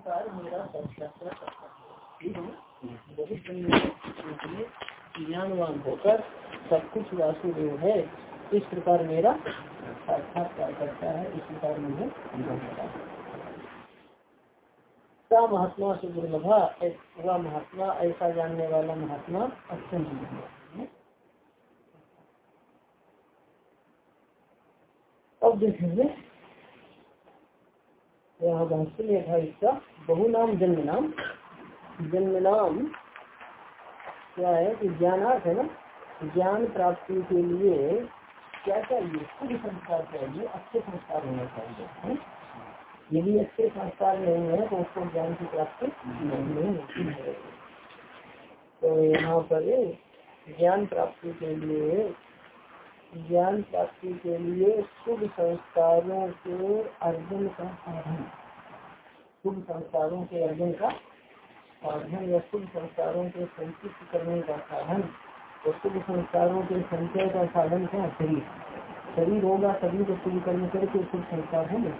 प्रकार मेरा ज्ञानवान होकर सब कुछ वासुदेव है। इस प्रकार मेरा साक्षात्कार करता है। इस प्रकार मुझे का महात्मा से दुर्लभा वह महात्मा ऐसा जानने वाला महात्मा अत्यंत अब देखेंगे यहाँ भाष्य में था इसका बहु नाम जन्म नाम जन्म नाम क्या है? कि ज्ञानार्थ है ना? ज्ञान प्राप्ति के लिए क्या चाहिए? शुभ संस्कार चाहिए, अच्छे संस्कार होने चाहिए। यदि अच्छे संस्कार नहीं है तो उसको ज्ञान की प्राप्ति नहीं होती है। तो यहाँ पर ज्ञान प्राप्ति के लिए ज्ञान प्राप्ति के लिए शुभ संस्कारों के अर्जन का साधन। शुभ संस्कारों के अर्जन का साधन या शुभ संस्कारों के संचित करने का साधन। तो शुभ संस्कारों के संचय का साधन क्या शरीर। शरीर होगा सभी को शुभ कर्म करके शुभ संस्कार होंगे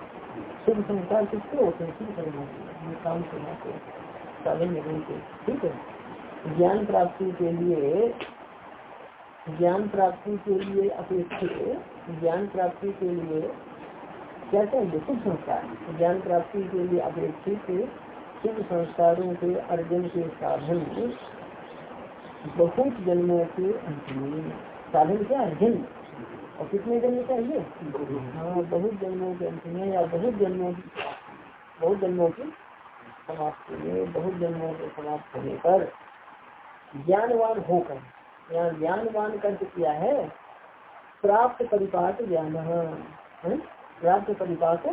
शुभ संस्कार किसके होते हैं? शुभ कर्मों के। काम करना के साधन लगन के ठीक है? ज्ञान प्राप्ति के लिए ज्ञान प्राप्ति के लिए अपेक्षित ज्ञान प्राप्ति के लिए क्या चाहिए शुभ संस्कार। ज्ञान प्राप्ति के लिए अपेक्षित शुभ संस्कारों के अर्जन के साधन। बहुत जन्मों के साधन क्या जन्म। और कितने जन्म चाहिए? हाँ बहुत जन्मों के अंत में या बहुत जन्मों की बहुत जन्मों की समाप्ति में, बहुत जन्मों के समाप्त होने पर ज्ञानवान होकर यहाँ ज्ञानवान कर्ज किया है, प्राप्त परिपाक ज्ञान प्राप्त परिपाक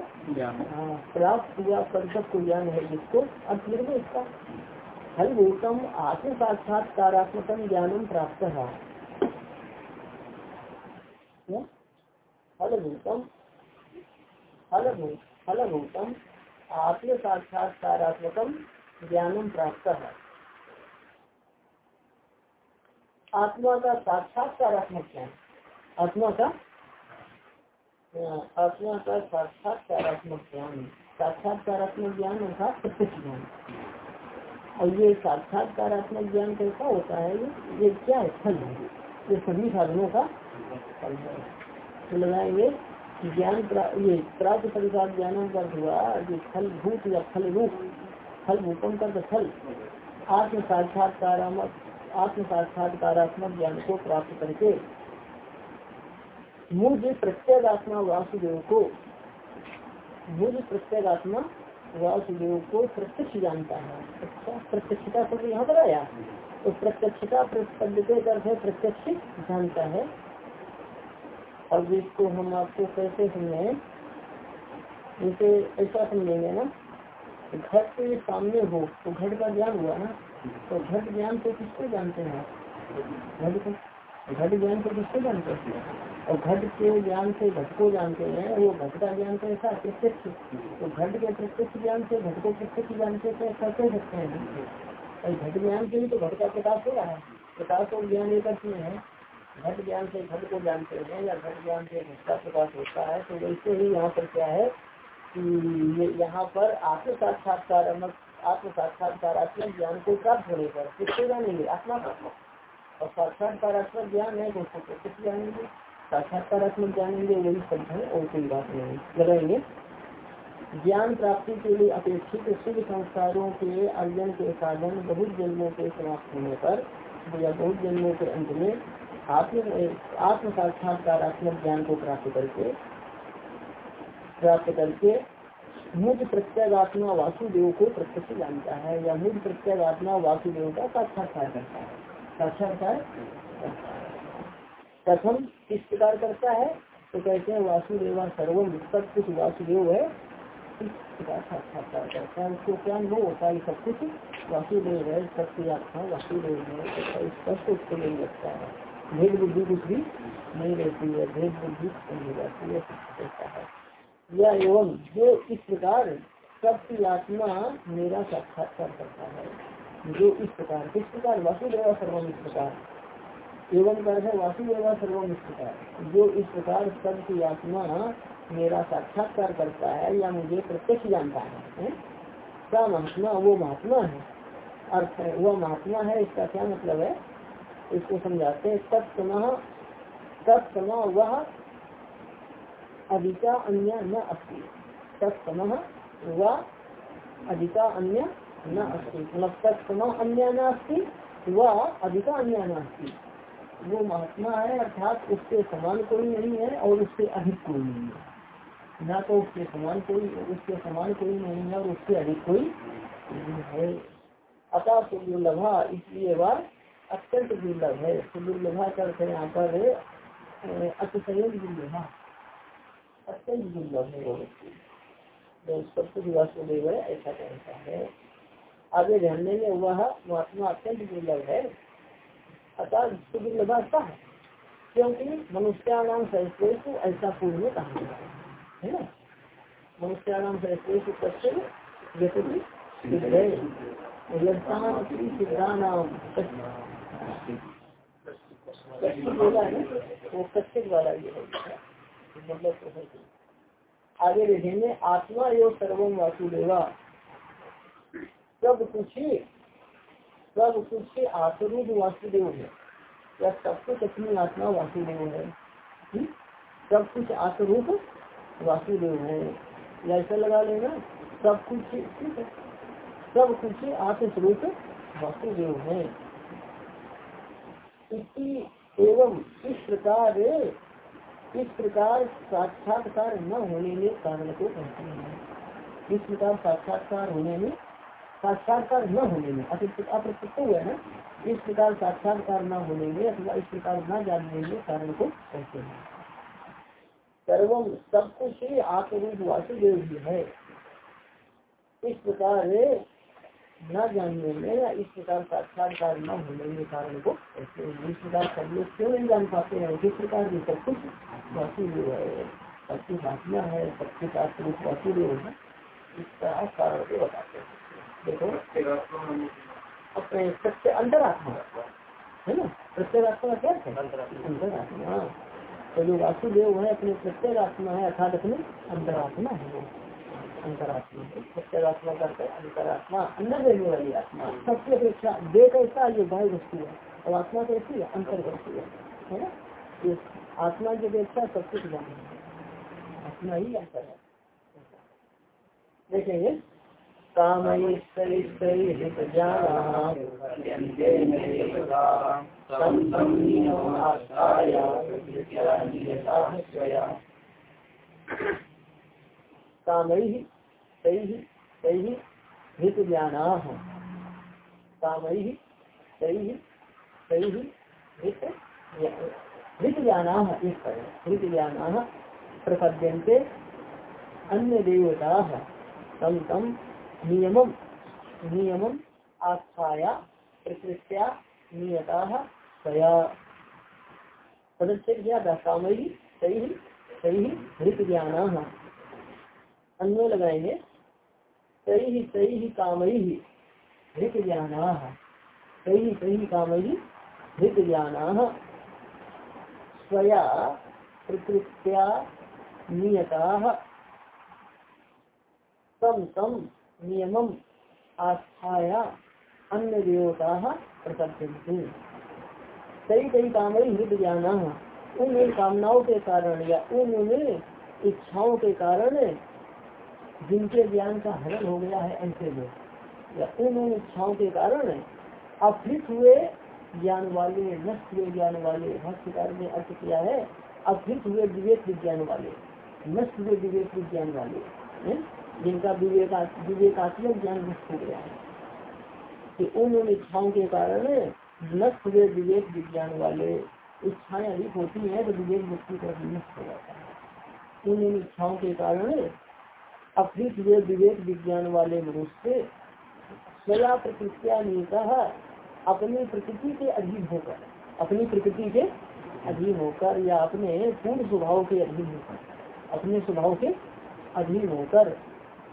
हाँ प्राप्त हुआ परिपक को ज्ञान है जिसको अर्थ लिख इसका फल भूतम आत्म साक्षात्कारात्मक ज्ञानम प्राप्त है। आत्म साक्षात्कारात्मक ज्ञानम प्राप्त है। आत्मा का साक्षात्कारात्मक ज्ञान आत्मा का आत्मा का साक्षात्कारात्मक ज्ञान साक्षात्कारात्मक ज्ञान अर्थात प्रत्यक्ष ज्ञान। और ये साक्षात्कारात्मक ज्ञान कैसा होता है? ये ये क्या है? फल है। ये सभी साधनों का फल है। तो लगाएँगे, ज्ञान ये प्राप्त परिवार ज्ञानों का हुआ जो फल भूत या फल रूप फल भूतम का फल। आत्म साक्षात्कारात्मक आत्म साक्षात्कारात्मक ज्ञान को प्राप्त करके मुझ प्रत्येक आत्मा वासुदेव को, मुझ प्रत्येक आत्मा वासुदेव को प्रत्यक्ष जानता है। अच्छा प्रत्यक्षता शब्द यहाँ पर आया तो प्रत्यक्षता अर्थ है प्रत्यक्ष जानता है। अब इसको हम आपको कैसे समझे जैसे ऐसा समझेंगे ना घट के सामने हो तो घट का ज्ञान हुआ ना। तो घट ज्ञान को किसको जानते हैं? घट को घट ज्ञान को किसको जानते हैं? और घट के ज्ञान से घट को जानते हैं, वो घट का ज्ञान कैसा प्रत्यक्ष तो घट के प्रत्यक्ष ज्ञान से घट को प्रत्यक्ष ज्ञान से कैसा कह सकते हैं। और घट ज्ञान से ही तो घट का प्रकाश हो रहा है। प्रकाश और ज्ञान एक अर्थ है। घट ज्ञान से घट को जानते हैं या घट ज्ञान से घट का प्रकाश होता है तो वैसे ही यहाँ पर क्या है कि यहाँ पर आत्म साक्षात्कार आत्म साक्षात्कारात्मक ज्ञान को प्राप्त होने पर किसको जानेंगे आत्मा का और साक्षात्कारात्मक ज्ञान है तो उसको प्रत्यक्ष जानेंगे साक्षात्कारात्मक जानेंगे वही शब्द है, और कोई बात नहीं लगाएँगे। ज्ञान प्राप्ति के लिए अपेक्षित शुभ संस्कारों के अर्जन के साधन बहुत जन्मों के समाप्त होने पर, या बहुत जन्मों के अंत में आत्म आत्म साक्षात्कारात्मक ज्ञान को प्राप्त करके प्राप्त करके मुझ प्रत्येगात्मा वासुदेव को प्रत्यक्ष जानता है, या मुझ प्रत्येगात्मा वासुदेव का साक्षात्कार करता है। साक्षात्कार प्रथम किस प्रकार करता है? तो कहते हैं, वासुदेव सर्वम सब कुछ वासुदेव है। इस प्रकार साक्षात्कार करता है। उसको क्या अनुभव होता है? सब कुछ वासुदेव है सबकी आत्मा वासुदेव है। स्पष्ट उसको नहीं लगता है। भेद बुद्धि कुछ भी नहीं रहती है। भेद बुद्धि नहीं जाती है। या एवं जो इस प्रकार सबकी आत्मा मेरा साक्षात्कार करता है जो इस प्रकार किस प्रकार? वासुदेवा सर्वम इस प्रकार। एवं कर है वासुदेवा सर्वम इस प्रकार। जो इस प्रकार सबकी आत्मा मेरा साक्षात्कार करता है या मुझे प्रत्यक्ष जानता है, क्या महात्मा? वो महात्मा है। अर्थ है वह महात्मा है इसका क्या मतलब है? इसको समझाते हैं तत्सम तत्सम वह अधिका अन्य न अस्ति। तत्सम वह अधिका अन्य न अस्ति। मतलब तत्सम अन्य न अस्ति वह अधिका अन्य न अस्ति। वो महात्मा है, अर्थात उसके समान कोई नहीं है और उससे अधिक कोई नहीं है। ना तो उसके समान कोई, उसके समान कोई नहीं है और उससे अधिक कोई नहीं है। अतः सुदुर्लभा इसलिए वह अत्यंत दुर्लभ है। सुदुर्लभा करते यहाँ पर अतिशय दुर्लभा। अत्यंत दुर्लभ है। वो सब कुछ वासुदेव है। ऐसा कहता है आगे जानने में वह महात्मा अत्यंत दुर्लभ है अतः सुदुर्लभा है क्योंकि मनुष्याणाम सरस्वेश ऐसा पूर्व में कहा गया है ना मनुष्याणाम है वो कश्यप वाला ये मतलब आगे देखेंगे, आत्मा एवं सर्वम वासुदेवा। सब कुछ सब कुछ आत्मरूप वासुदेव है। या सब कुछ अपनी आत्मा वासुदेव है। हम्म? सब कुछ आत्मरूप वासुदेव है। या ऐसा लगा लेना, सब कुछ सब कुछ आत्मस्वरूप वासुदेव है। इसी एवं इस प्रकार इस प्रकार साक्षात्कार न होने में कारण को कहते हैं। इस प्रकार साक्षात्कार होने में, साक्षात्कार न होने में अप्रत्यक्ष हुआ ना, इस प्रकार साक्षात्कार न होने में अथवा इस प्रकार न जानने में कारण को कहते हैं। सर्वम सब कुछ ही आत्मरूप वासुदेव भी है। इस प्रकार न जानने में या इस प्रकार साक्षात्कार न होने के कारण को हैं इस प्रकार सब लोग क्यों नहीं जान पाते हैं? जिस प्रकार की सब कुछ वासुदेव है सब कुछ आत्मा है सब कुछ आत्मरूप वासुदेव है इसका कारण को बताते हैं। देखो, अपने सत्य अंतरात्मा है ना? प्रत्येगात्मा क्या है? अंतरात्मा तो जो वासुदेव है, अपने प्रत्येगात्मा है, अर्थात अपने अंतरात्मा है वो अंतरात्मा प्रत्येगात्मा करते अंतरात्मा, अंदर रहने वाली आत्मा सबसे अपेक्षा दे कैसा ये बाह्य वस्तु है। और आत्मा कैसी है, अंतर वस्तु है। है ना? ये आत्मा की अपेक्षा सब कुछ जाना है। आत्मा ही अंतर है। देखेंगे। कामैः तैः तैः हितज्ञानाः। कामैः तैः तैः हित, हितज्ञानाः इस प्रपद्यन्ते अन्य देवताः तम तम प्रकृत्या नियता सया पदच्छेद क्या था कामयी सही सही हृत ज्ञान लगाएँगे। सही सही कामयी हृत ज्ञान सही सही कामयी हृत ज्ञान स्वया प्रकृत्या नियता। तम तम नियमम आस्थाया अन्य देवता प्रकटते कई कई काम हृदय जाना उन कामनाओं के कारण या उन इच्छाओं के कारण जिनके ज्ञान का हरण हो गया है ऐसे लोग या उन इच्छाओं के कारण अफृत हुए, ज्ञान वाले नष्ट हुए ज्ञान वाले भाष्यकार ने अर्थ किया है अफृत हुए विवेक विज्ञान वाले, नष्ट हुए विवेक विज्ञान वाले जिनका विवेका विवेकात्मक ज्ञान नष्ट हो गया है। कि उन उन इच्छाओं के कारण नष्ट हुए विवेक विज्ञान वाले इच्छाएँ अधिक होती है तो विवेक मुक्ति का नष्ट हो जाता है। उन उन इच्छाओं के कारण अकृत हुए विवेक विज्ञान वाले मनुष्य स्वया प्रकृतिया नियता अपनी प्रकृति के अधीन होकर, अपनी प्रकृति के अधीन होकर या अपने पूर्ण स्वभाव के अधीन होकर, अपने स्वभाव के अधीन होकर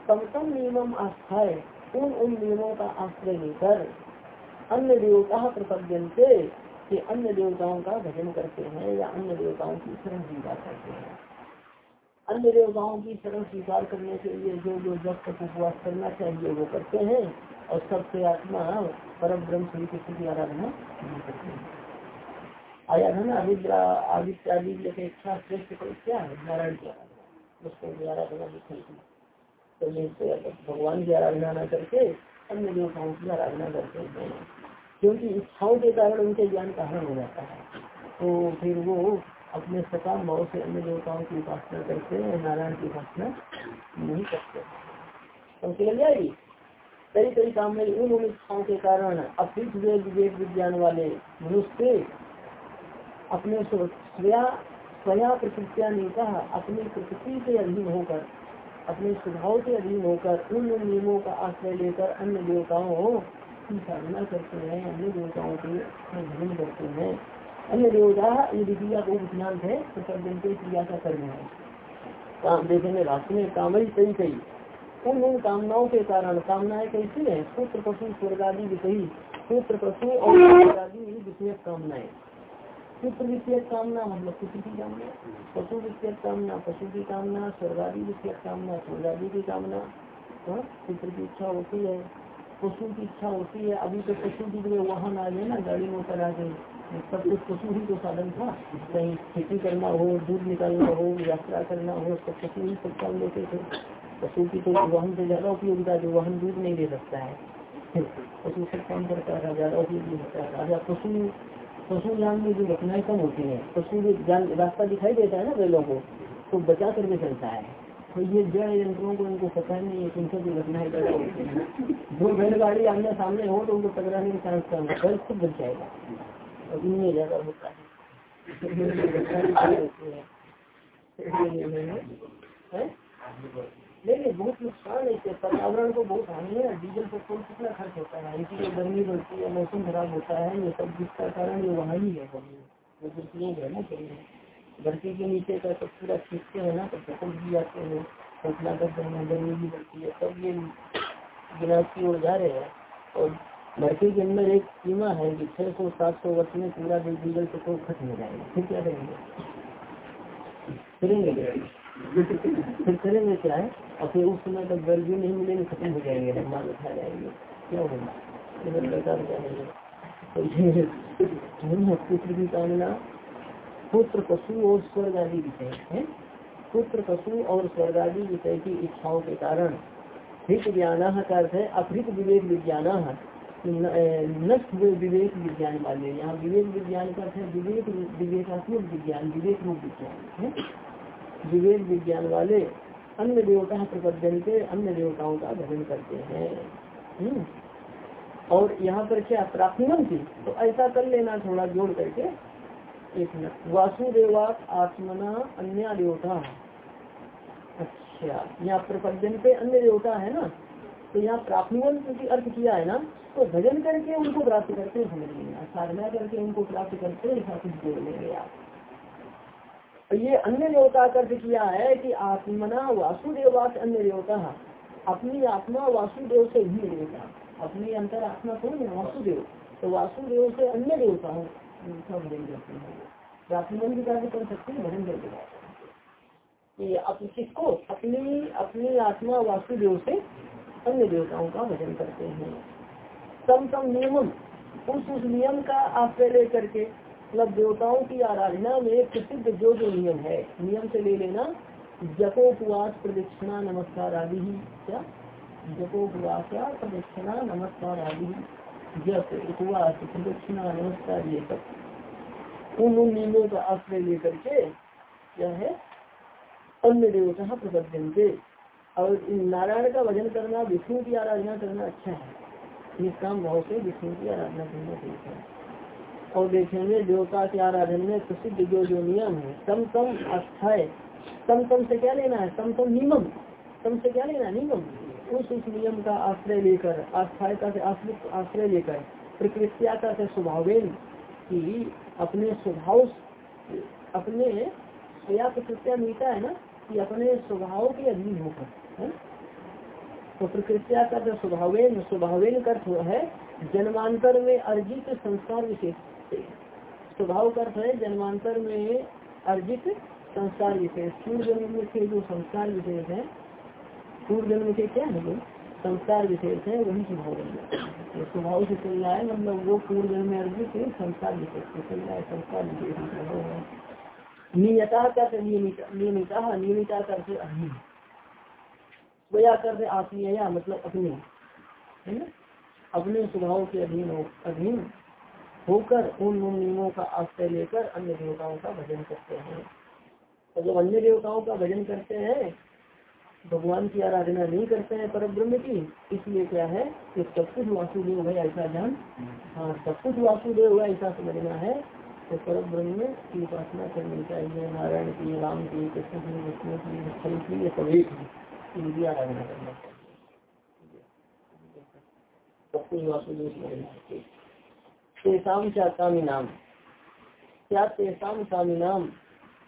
समतम नियम आस्थाए उन उन नियमों का आश्रय लेकर अन्य देवता प्रपद्यंते कि अन्य देवताओं का भजन करते हैं या अन्य देवताओं की शरण पूजा करते हैं। अन्य देवताओं की शरण स्वीकार करने के लिए जो जो जब तक उपवास करना चाहिए, वो करते हैं। और सबसे आत्मा परम ब्रह्म श्री कृष्ण की आराधना नहीं करते आराधना अभिद्रा आदित्य आदि अपेक्षा श्रेष्ठ क्या है? नारायण की आराधना। उसको आराधना लिखी तो ये भगवान की आराधना न करके अन्य देवताओं की आराधना करते हैं। क्योंकि इच्छाओं के कारण उनके ज्ञान का हरण हो जाता है? तो फिर वो अपने सकाम भाव से अन्य देवताओं की उपासना करते हैं, नारायण की उपासना नहीं करते। समझ जाएगी कई कई काम में उन उन के कारण अपित विवेक विज्ञान वाले मनुष्य अपने स्वया प्रकृतिया नेता अपनी प्रकृति से अधीन होकर, अपने स्वभाव के अधीन होकर उन नियमों का आश्रय लेकर अन्य देवताओं की साधना करते हैं, अन्य देवताओं के भजन करते हैं। अन्य है तो के है। काम कामनाओं के कारण कैसी है? पशु स्वर्ग आदि विषयी पशु और कामनाएँ। पुत्र विषय कामना मतलब पुत्र की कामना? पशु विषय कामना पशु की कामना स्वर्गादि विषय कामना स्वर्गादि की कामना। हाँ, पुत्र की इच्छा होती है। पशु की इच्छा होती है। अभी तो पशु की वाहन आ गए ना गाड़ी मोटर आ गई सब कुछ पशु ही तो साधन था। कहीं खेती करना हो, दूध निकालना हो, यात्रा करना हो सब पशु ही सब काम लेते थे। पशु की तो वाहन से ज़्यादा उपयोगिता जो वाहन दूध नहीं दे सकता है। पशु सब काम करता है, ज़्यादा उपयोगी होता है। राजा पशु पशु जान में जो घटनाएँ कम होती है, पशु जान, रास्ता दिखाई देता है ना बैलों को तो बचा करके चलता है। तो ये जड़ यंत्रों को इनको पता नहीं है उनसे जो घटनाएँ पैदा होती है। जो बैलगाड़ी आमने सामने हो तो उनको टकराने का चांस बैल खुद बच जाएगा। इनमें ज़्यादा होता है? नहीं बहुत नुकसान है पर्यावरण को बहुत हानि है। डीजल, पेट्रोल कितना खर्च होता है? इसीलिए गर्मी बढ़ती है, मौसम खराब होता है, ये सब जिसका कारण ये वहाँ ही है। वो है ना चाहिए धरती के नीचे का सब पूरा खींचते हैं ना तो पेट्रोल भी जाते हैं। फसला करते गर्मी भी बढ़ती है। सब ये विनाश की ओर जा रहे हैं। और धरती के अंदर एक सीमा है कि छह सौ, सात सौ वर्ष में पूरा डीजल पेट्रोल खत्म हो जाएगा। फिर क्या करेंगे? करेंगे फिर करेंगे क्या है? और फिर उस समय तक गर्ल भी नहीं मिलेंगे, खत्म हो जाएँगे माल उठा जाएँगे। क्या होगा? पुत्र की कामना। पुत्र, पशु और स्वर्ग आदि विषय है पुत्र, पशु और स्वर्ग आदि विषय की इच्छाओं के कारण। हित ज्ञान का अर्थ है अपृत विवेक विज्ञान नष्ट विवेक विज्ञान वाले यहाँ विवेक विज्ञान का है विवेक विवेकात्मक विज्ञान, विवेक रूप विज्ञान विवेक विज्ञान वाले अन्य देवता प्रबद्धन के अन्य देवताओं का भजन करते हैं। हम्म। और यहाँ पर क्या प्राथमिक थी तो ऐसा कर लेना थोड़ा जोड़ करके। एक मिनट। वासुदेवात आत्मना अन्य देवता। अच्छा। यहाँ प्रपंचन पे अन्य देवता है ना? तो यहाँ प्राप्तिवंत अर्थ किया है ना तो भजन करके उनको प्राप्त करते हैं समझ लेना साधना करके उनको प्राप्त करते ऐसा कुछ जोड़ लेंगे आप। ये अन्य देवता का अर्थ किया है कि आत्मना वासुदेवास अन्य देवता, अपनी आत्मा वासुदेव से भी देवता अपनी अंतर आत्मा कौन है वासुदेव तो वासुदेव से अन्य देवता हो, उनका भजन करते हैं। प्राप्तिवन भी कार्य कर सकते हैं, भजन करके आप किसको अपनी अपनी आत्मा वासुदेव से अन्य देवताओं का भजन करते हैं। सम सम नियम उस उस नियम का आश्रय लेकर के मतलब देवताओं की आराधना में प्रसिद्ध जो जो नियम है, नियम से ले लेना जपोपवास प्रदक्षिणा नमस्कार आदि ही, क्या? जपोपवास या प्रदक्षिणा नमस्कार आदि ही, जप, उपवास, प्रदक्षिणा नमस्कार ये सब। उन उन नियमों का आश्रय लेकर के क्या है? अन्य देवता प्रबद्धन के और नारायण का भजन करना, विष्णु की आराधना करना अच्छा है। निष्काम भाव से विष्णु की आराधना करना चाहिए और देखेंगे, देवता के आराधन में प्रसिद्ध जो जो नियम है, तम तम अस्थाय। तम तम से क्या लेना है? तम तम नियम। तम से क्या लेना नियम। उस उस नियम का आश्रय लेकर आस्थायता से आश्रय लेकर, प्रकृतिया का स्वभावेन की अपने स्वभाव अपने प्रकृतिया मिलता है ना, कि अपने स्वभाव के अधीन होकर। है तो प्रकृतिया का जो स्वभाव स्वभावेन अर्थ है जन्मांतर में अर्जित संस्कार विशेष। स्वभाव का अर्थ है जन्मांतर में अर्जित संस्कार विशेष। पूर्व जन्म के जो संस्कार विशेष है पूर्व जन्म के क्या है जो संस्कार विशेष है, वही स्वभाव बन स्वभाव से चल रहा है मतलब वो पूर्व जन्म में अर्जित संस्कार विशेष से चल रहा है, संस्कार विशेष नियता कर नियमिता। नियमिता अधीन स्वया कर आत्मीय मतलब अपने है ना? अपने स्वभाव के अधीन हो, अधीन होकर उन नियमों का आश्रय लेकर अन्य देवताओं का भजन करते हैं। तो जब अन्य देवताओं का भजन करते हैं, भगवान की आराधना नहीं करते हैं पर ब्रह्म की, इसलिए क्या है कि सब कुछ वासुदेव है ऐसा जान हाँ सब कुछ वासुदेव है ऐसा समझना है तो पर ब्रह्म की उपासना करनी चाहिए, नारायण की, राम की, कृष्ण की, विष्णु की, हरि की सभी। की समझना चाहिए तेसाम क्या नाम। क्या तेसाम कामी नाम?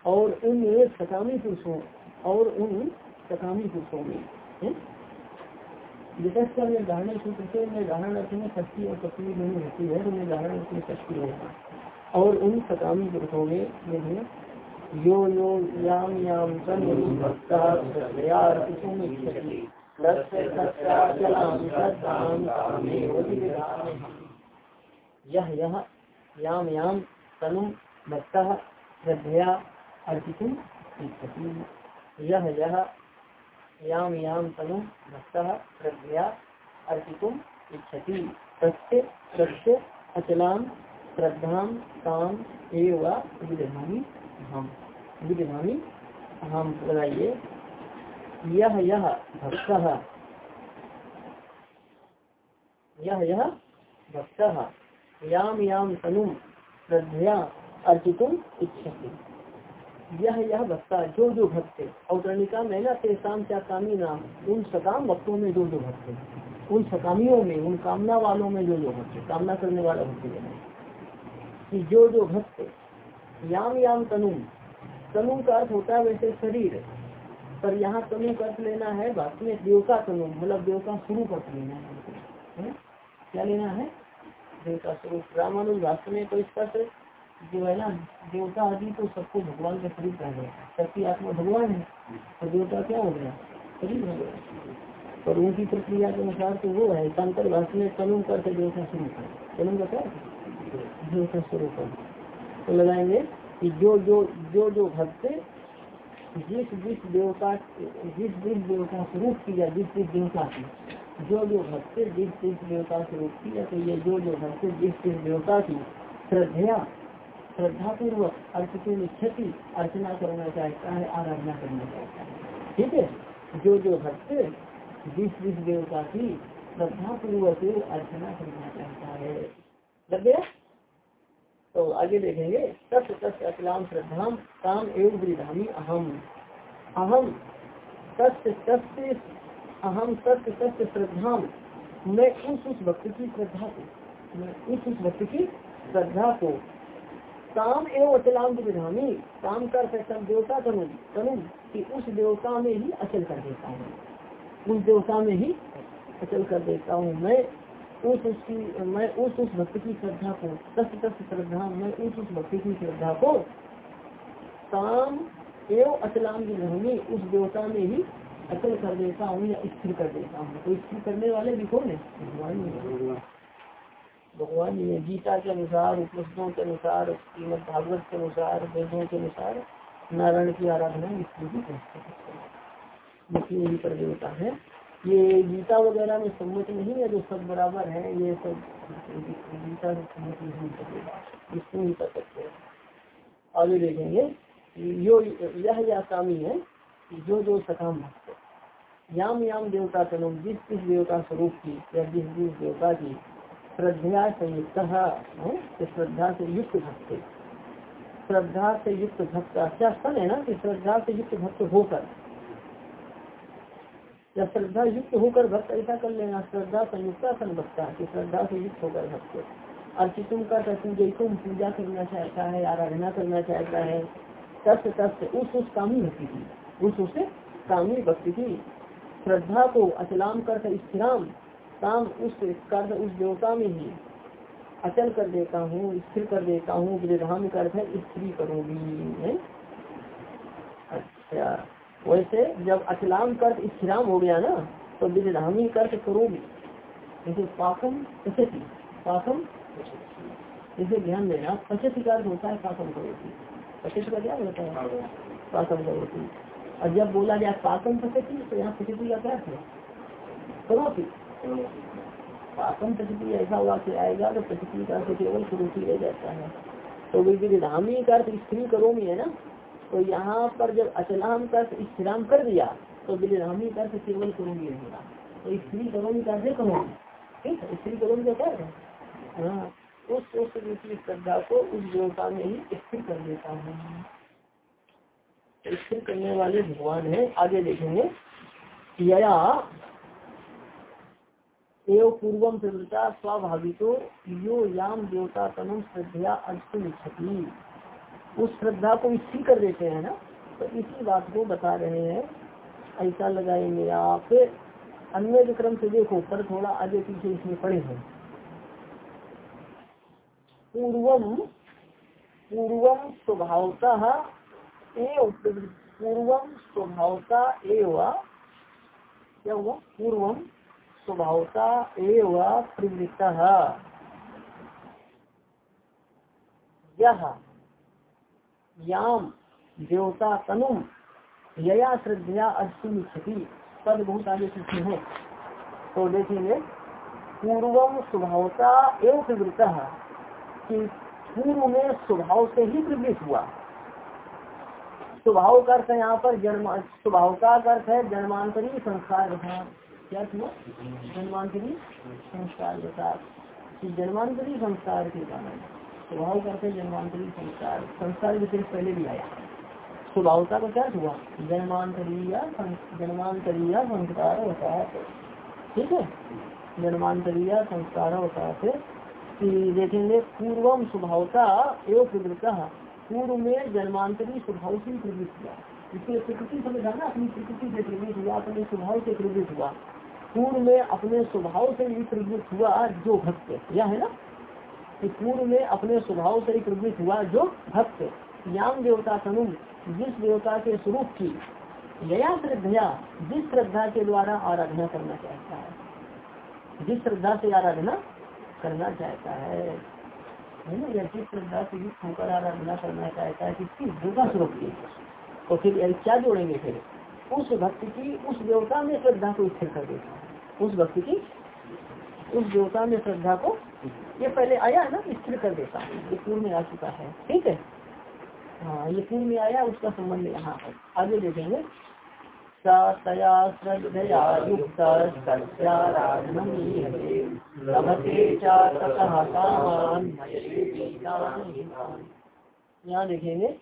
और उन सकामी पुरुषों और उन सकामी पुरुषों में विशेष का निर्धारण सूत्र से निर्धारण अर्थ में शक्ति और शक्ति दोनों होती है तो निर्धारण अर्थ में शक्ति होगा और उन सकामी पुरुषों में यो यो याम याम यह यह याम याम तनु भक्त श्रद्धया अर्पितुम यह यह याम याम तनु भक्त श्रद्धया अर्पितुम इच्छति। सत्य सत्य अचलाम श्रद्धा विधानी हम हम लगाइए। यह यह, भक्त। यह यह, भक्त। याम याम श्रद्धया इच्छति। यह यह, भक्ता, जो जो भक्त अवतरणिका में ना क्या कामी नाम, उन सकाम भक्तों में जो जो भक्त, उन सकामियों में, उन कामना वालों में जो जो भक्त, कामना करने वाला भक्त कि जो जो भक्त याम याम तनुम। तनु का अर्थ होता है वैसे शरीर। पर यहाँ तनु का अर्थ लेना है बाकी में देवता तनु मतलब देवता स्वरूप अर्थ लेना है। क्या लेना है? देवता स्वरूप। रामानुज भाष्य में तो इसका जो है ना, देवता आदि तो सबको भगवान का शरीर कहा गया सबकी आत्मा भगवान है तो देवता क्या हो गया? शरीर हो गया। और उनकी प्रक्रिया के अनुसार तो वो है शंकर भाष्य में तनु करके देवता स्वरूप है। तनु का क्या? देवता स्वरूप है। तो लगाएँगे कि जो जो जो जो भक्त जिस जिस देवता जिस जिस देवता स्वरूप किया, जिस जिस देवता की जो जो भक्त जिस जिस देवता से रोकती है तो ये जो जो भक्त जिस जिस देवता की श्रद्धा श्रद्धा पूर्वक अर्थ के क्षति अर्चना करना चाहता है, आराधना करना चाहता है। ठीक है? जो जो भक्त जिस जिस देवता की श्रद्धा पूर्वक अर्चना करना चाहता है। तो आगे देखेंगे तस् तस् अकलाम श्रद्धा काम एवं वृद्धामी अहम। अहम तस् तस् अहम सत्य सत्य श्रद्धा। मैं उस उस भक्त की श्रद्धा को, मैं उस उस भक्त की श्रद्धा को काम एवं अचलाम विधानी काम कर सकता देवता तनु तनु कि उस देवता में ही अचल कर देता हूँ। उस देवता में ही अचल कर देता हूँ मैं। उस उसकी मैं उस उस भक्त की श्रद्धा को सत्य सत्य श्रद्धा, मैं उस उस भक्ति की श्रद्धा को काम एवं अचलाम विधानी उस देवता में ही अचल कर देता हूँ या स्थिर कर देता हूँ। तो स्थिर करने वाले भी कौन है? भगवान भगवान जी गीता के अनुसार, उपनिषदों के अनुसार श्रीमद भागवत के अनुसार, वेदों के अनुसार नारायण की आराधना स्त्री की यही पर देवता है। ये गीता वगैरह में सम्मत नहीं है, जो सब बराबर है, ये सब गीता से सम्मत नहीं करेगा इसमें ही कर सकते आगे देखेंगे यो, यह या कामी है जो जो सकाम भक्त याम याम देवता चलो जिस जिस देवता स्वरूप की, या जिस जिस देवता की श्रद्धा संयुक्त तो श्रद्धा से युक्त भक्त श्रद्धा से युक्त भक्त क्या सन है ना कि श्रद्धा से युक्त भक्त होकर या श्रद्धा युक्त होकर भक्त ऐसा कर लेना, श्रद्धा संयुक्ता सन भक्ता कि श्रद्धा से युक्त होकर भक्त अर्चितुम का तुम पूजा करना चाहता है, आराधना करना चाहता है, तस्त तस्त उस उस कामी भक्ति की, उस उसे कामी भक्ति की। श्रद्धा को अचलाम कर स्थिराम, काम उस कर उस देवता में ही अचल कर देता हूँ, स्थिर कर देता हूँ, विधान कर स्त्री करोगी। है अच्छा। वैसे जब अचलाम कर्त स्थिराम हो गया ना तो विधामी कर्त करोगी जैसे पाकम पचती पाकम जैसे ध्यान देना, पचती का अर्थ होता है पाकम करोगी पचत का क्या होता है? पाकम करोगी और जब बोला जाए पाकम पचती तो यहाँ पचती का क्या है? करोगी पाकम पचती ऐसा वाक्य आएगा तो पचती का केवल करोगी रह जाता है। तो विधामी का अर्थ स्त्री करोमी है ना तो यहाँ पर जब अचलाम का स्थिराम कर दिया तो विधामी का केवल करोगी रहेगा तो स्त्री करोगी का अर्थ करोगी। ठीक है? स्त्री करोगी का क्या है हाँ उस श्रद्धा को उस देवता में ही स्थिर कर देता है। स्थिर करने वाले भगवान है। आगे देखेंगे। यया एवं पूर्वम स्वाभाविको यो याम देवता तनुम श्रद्धा अर्थ इच्छती उस श्रद्धा को स्थिर कर देते हैं ना? तो इसी बात को बता रहे हैं। ऐसा लगाएँगे आप। अन्य विक्रम से देखो, पर थोड़ा आगे पीछे इसमें पड़े हैं। पूर्वम पूर्वम स्वभावता पूर्वम स्वभावता एवं, क्या हुआ? पूर्वम स्वभावता एवं प्रवृत्त। यह याम, देवता तनुम, यया श्रद्धा अश्विनी क्षति पद बहुत आगे पीछे है। तो देखेंगे पूर्वम स्वभावता एवं प्रवृत्त, कि पूर्व में स्वभाव से ही प्रवृत्त हुआ। स्वभाव का अर्थ है यहाँ पर जन्म, स्वभाव का अर्थ है जन्मांतरी संस्कार क्या हुआ जन्मांतरी संस्कार कि जन्मांतरी संस्कार के कारण। स्वभाव करते जन्मांतरी संस्कार संस्कार व्यतिरिक्त पहले भी आया। स्वभावता का तो क्या हुआ? जन्मांतरीय जन्मांतरीय संस्कार होता है ठीक है? जन्मांतरीय संस्कार होता है कि देखेंगे पूर्वम स्वभावता एवं प्रवृत्ता पूर्व में जन्मांतरी स्वभाव से प्रवृत्त हुआ। इसलिए प्रकृति समझा ना अपनी प्रकृति से प्रवृत्त हुआ अपने स्वभाव से प्रवृत्त हुआ। पूर्व में अपने स्वभाव से भी प्रवृत्त हुआ जो भक्त यह है ना? कि पूर्व में अपने स्वभाव से प्रवृत्त हुआ जो भक्त याम देवता तनुम जिस देवता के स्वरूप की यया श्रद्धा जिस श्रद्धा के द्वारा आराधना करना चाहता है, जिस श्रद्धा से आराधना करना चाहता है। है ना? या जिस श्रद्धा से युक्त होकर आराधना करना चाहता है, किसकी? दुर्गा स्वरूप की। तो फिर क्या जोड़ेंगे फिर? उस भक्त की, उस देवता में श्रद्धा को स्थिर कर देता उस भक्त की, उस देवता में श्रद्धा को ये पहले आया है ना, स्थिर कर देता ये पूर्व में आ चुका है। ठीक है? हाँ ये पूर्व में आया, उसका संबंध यहाँ है। आगे देखेंगे। यहाँ देखेंगे।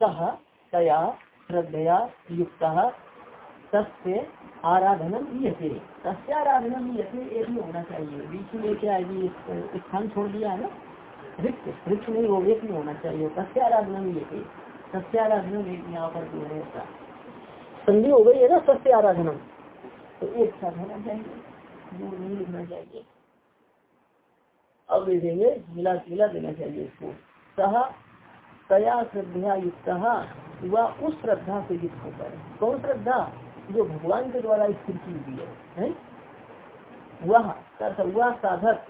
सह तया श्रद्धया युक्त सत्य आराधनम ईयते। सत्य आराधनम ईयते एक ही होना चाहिए। बीच में क्या है स्थान छोड़ दिया है ना? रिक्त रिक्त नहीं हो एक नहीं होना चाहिए। सत्य आराधनम ईयते। सत्य आराधनम एक यहाँ पर जो है ऐसा। संधि हो गई है ना सत्य आराधनम? तो एक साथ होना चाहिए। दूर नहीं लिखना चाहिए। अब देखेंगे, मिला मिला देना चाहिए इसको। सह तया श्रद्धा युक्त हुआ उस श्रद्धा से युक्त होकर। कौन श्रद्धा? जो भगवान के द्वारा स्थिर की हुई है? वह वह साधक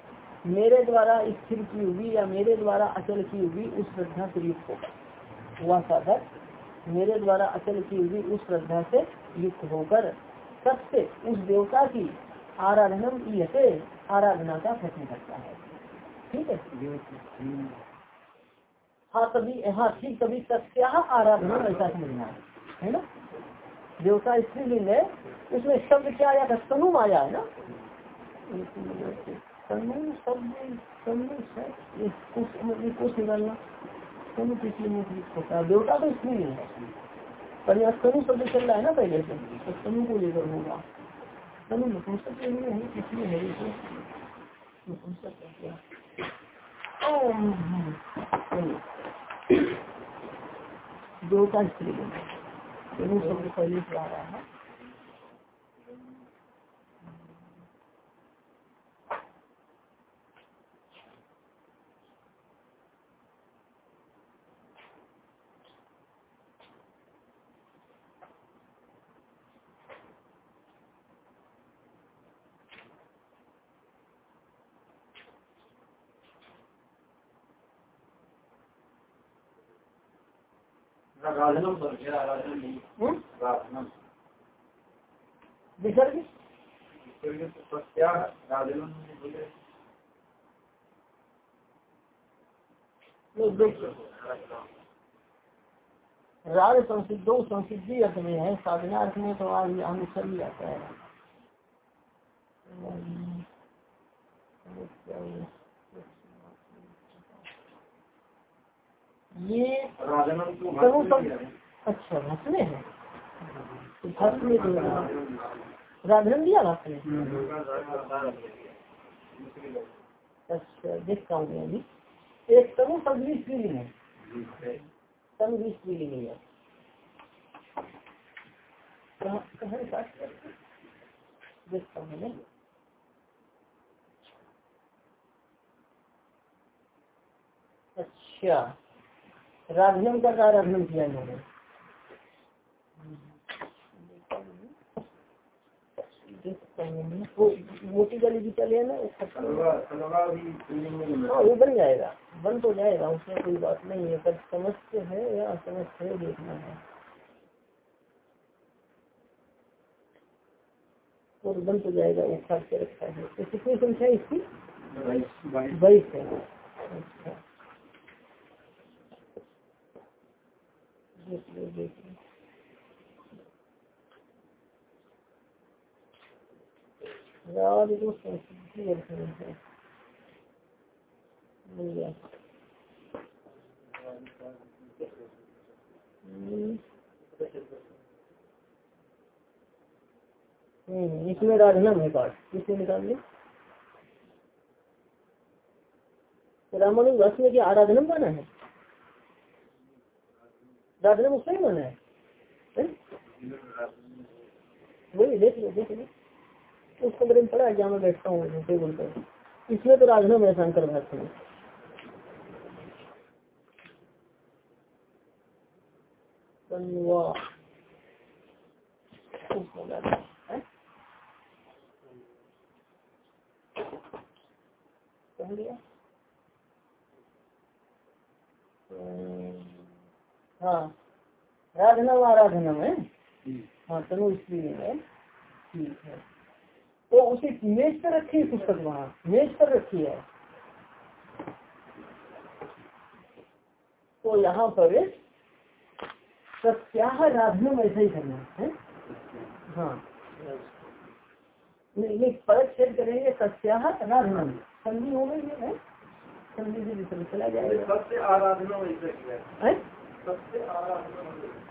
मेरे द्वारा स्थिर की हुई या मेरे द्वारा अचल की हुई उस श्रद्धा से युक्त होगा। वह साधक मेरे द्वारा अचल की हुई उस श्रद्धा से युक्त होकर सबसे उस देवता की आराधना यसे आराधना का प्रश्न करता है। ठीक है? हाँ तभी हाँ ठीक, तभी सत्या आराधना ऐसा समझना है ना? देवता स्त्रीलिंग है, उसमें शब्द क्या आया था? तनु आया है ना? तनु, शब्द कुछ निकालना। तनु पिछले में देवता तो स्त्रीलिंग है। पर यहाँ तनु शब्द चल रहा है ना पहले से तो तनु को लेकर होगा। तनु नपुंसक के लिए है इसलिए है इसे नपुंसक क्या? देवता स्त्रीलिंग दोनों शब्द पहले आ रहा है। राग संसिद्धो संसिद्धि अर्थ में है साधना अर्थ में तो आज अनुसर ही आता है ये अच्छा भस्म है? भस्म राधन दिया भस्म अच्छा देखता हूँ अभी। एक तनु सदवी स्त्रीलिंग है। तनु स्त्रीलिंग है। देखता हूँ मैं। अच्छा। राधनम का आराधन किया इन्होंने। मोटी गली भी चले ना हाँ वो बन जाएगा। बन तो जाएगा, उसमें कोई बात नहीं है, पर समझते है या असमझ है, देखना है। और बन तो जाएगा खास के रखा है। तो कितनी संख्या इसकी? बाईस है। अच्छा। इसमें राधनम है पाठ इसमें निकाल ले। रामानुज वर्ष में क्या आराधनम माना है? राधनम उसका ही माना है। वही, देख लो देख लो। उस कमरे में पड़ा है, जहाँ मैं बैठता हूँ टेबल पर इसमें तो राधनम है। शंकर भक्त में हाँ। राधनम आराधनम है हाँ तनु स्त्री है। ठीक है। तो उसे मेज पर रखी है पुस्तक वहाँ। मेज पर रखी है। तो यहाँ पर सत्याह राधनम ऐसा ही करना है। हाँ। नहीं परत छेद करेंगे सत्याह राधनम संधि हो गई है संधि से चला जाएगा। सबसे आराधना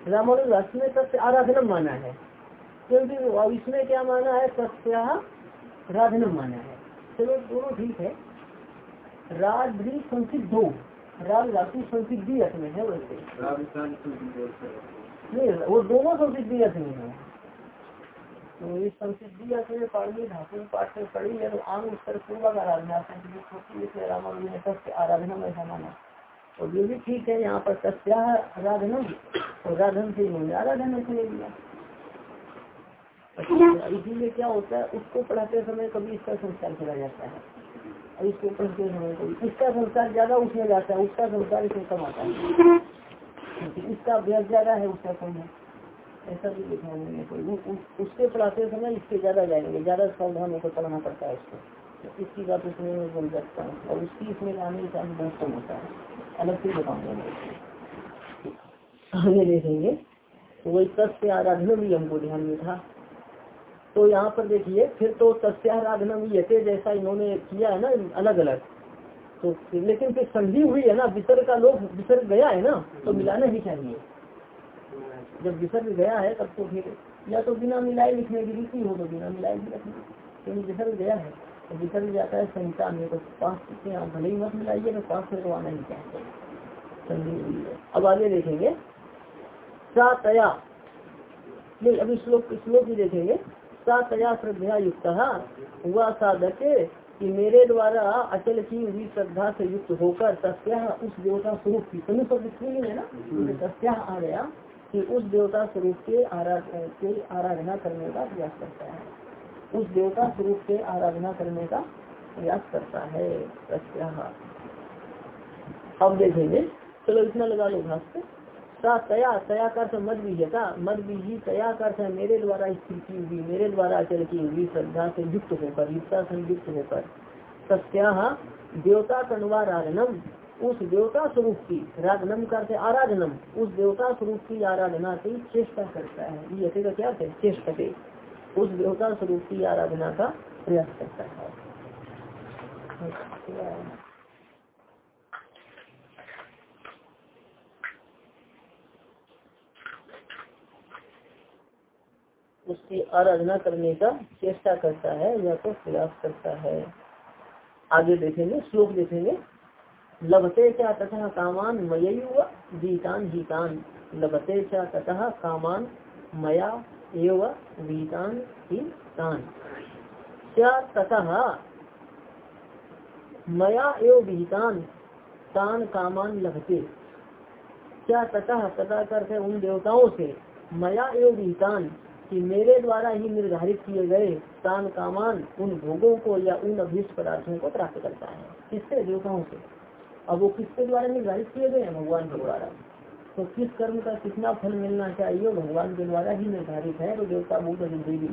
रामानुज में सबसे आराधनम माना है। क्योंकि अब इसमें क्या माना है? सत्या राधनम माना है। चलो दोनों ठीक है। राग भी संसिद्ध दो। राग धातु संसिद्धि अर्थ में है वैसे। नहीं वो दोनों संसिद्धि अर्थ में है। तो इस संसिद्धि अर्थ में पाणी धातु पाठ से पड़ी है तो आम उत्तर पूर्वक आराधना रामानुज ने सत्य आराधना में ऐसा माना और ये भी ठीक है यहाँ पर सत्या आराधनम और राधन से इन्होंने आराधना ले लिया। इसीलिए क्या होता है उसको पढ़ाते समय कभी इसका संस्कार चला जाता है। और इसको पढ़ते समय कभी इसका संस्कार ज़्यादा उसमें जाता है उसका संस्कार इसमें कम आता है। इसका अभ्यास ज़्यादा है उसका कम है। ऐसा भी देखा मैंने कोई। उसके पढ़ाते समय इसके ज़्यादा जाएँगे ज़्यादा सावधान होकर पढ़ना पड़ता है इसको। तो इसकी बात उसमें मैं बोल सकता हूँ। और उसकी इसमें लाने का बहुत कम होता है। अलग से बताऊँगा आगे देखेंगे। वही तथ्य आराधना भी हमको ध्यान में था। तो यहाँ पर देखिए फिर तो तस्य आराधना भी ये जैसा इन्होंने किया है ना अलग अलग तो लेकिन फिर संधि हुई है ना विसर्ग का लोग विसर्ग गया है ना तो मिलाना ही चाहिए। जब विसर्ग गया है तब तो फिर या तो बिना मिलाए लिखने की रीति हो तो बिना मिलाए भी रखने। क्योंकि विसर्ग गया है। विसर्ग जाता है संहिता में तो पाँच से आप भले ही मत मिलाइए तो पाँच से तो आना ही। चाहिए है। अब आगे देखेंगे। सातया। नहीं अभी श्लोक श्लोक भी देखेंगे। तया श्रद्धा युक्त हुआ साधक कि मेरे द्वारा अचल की हुई श्रद्धा से युक्त होकर सत्या उस देवता स्वरूप की तनु शब्द है ना? तस्या आ गया कि उस देवता स्वरूप के आराधना के आराधना करने का प्रयास करता है। उस देवता स्वरूप के आराधना करने का प्रयास करता है अब देखेंगे। चलो इतना लगा लो घास सा। तया तया कर मद बीजता मद बीजी तया कर मेरे द्वारा स्थिर की हुई, मेरे द्वारा अचल की हुई श्रद्धा से युक्त होकर, युक्ता से युक्त होकर। सत्या देवता कन्वाराधनम उस देवता स्वरूप की राधनम करते आराधनम। उस देवता स्वरूप की आराधना की चेष्टा करता है। ये का क्या है? चेष्टा के उस देवता स्वरूप की आराधना का प्रयास करता है। उसकी आराधना करने का चेष्टा करता है, या तो प्रयास करता है। आगे देखेंगे, श्लोक देखेंगे। लभते चा तथा कामान मयुव गीतान गीतान लभते चा तथा कामान मया एव ततः मया एव विहितान, तान कामान लभते। क्या ततः तथा करते उन देवताओं से मया एव विहितान कि मेरे द्वारा ही निर्धारित किए गए तान कामान उन भोगों को या उन अभीष्ट पदार्थों को प्राप्त करता है। किससे देवताओं से? अब वो किसके द्वारा निर्धारित किए गए हैं? भगवान के द्वारा। तो किस कर्म का कितना फल मिलना चाहिए, भगवान के द्वारा ही निर्धारित है तो देवता भूत भी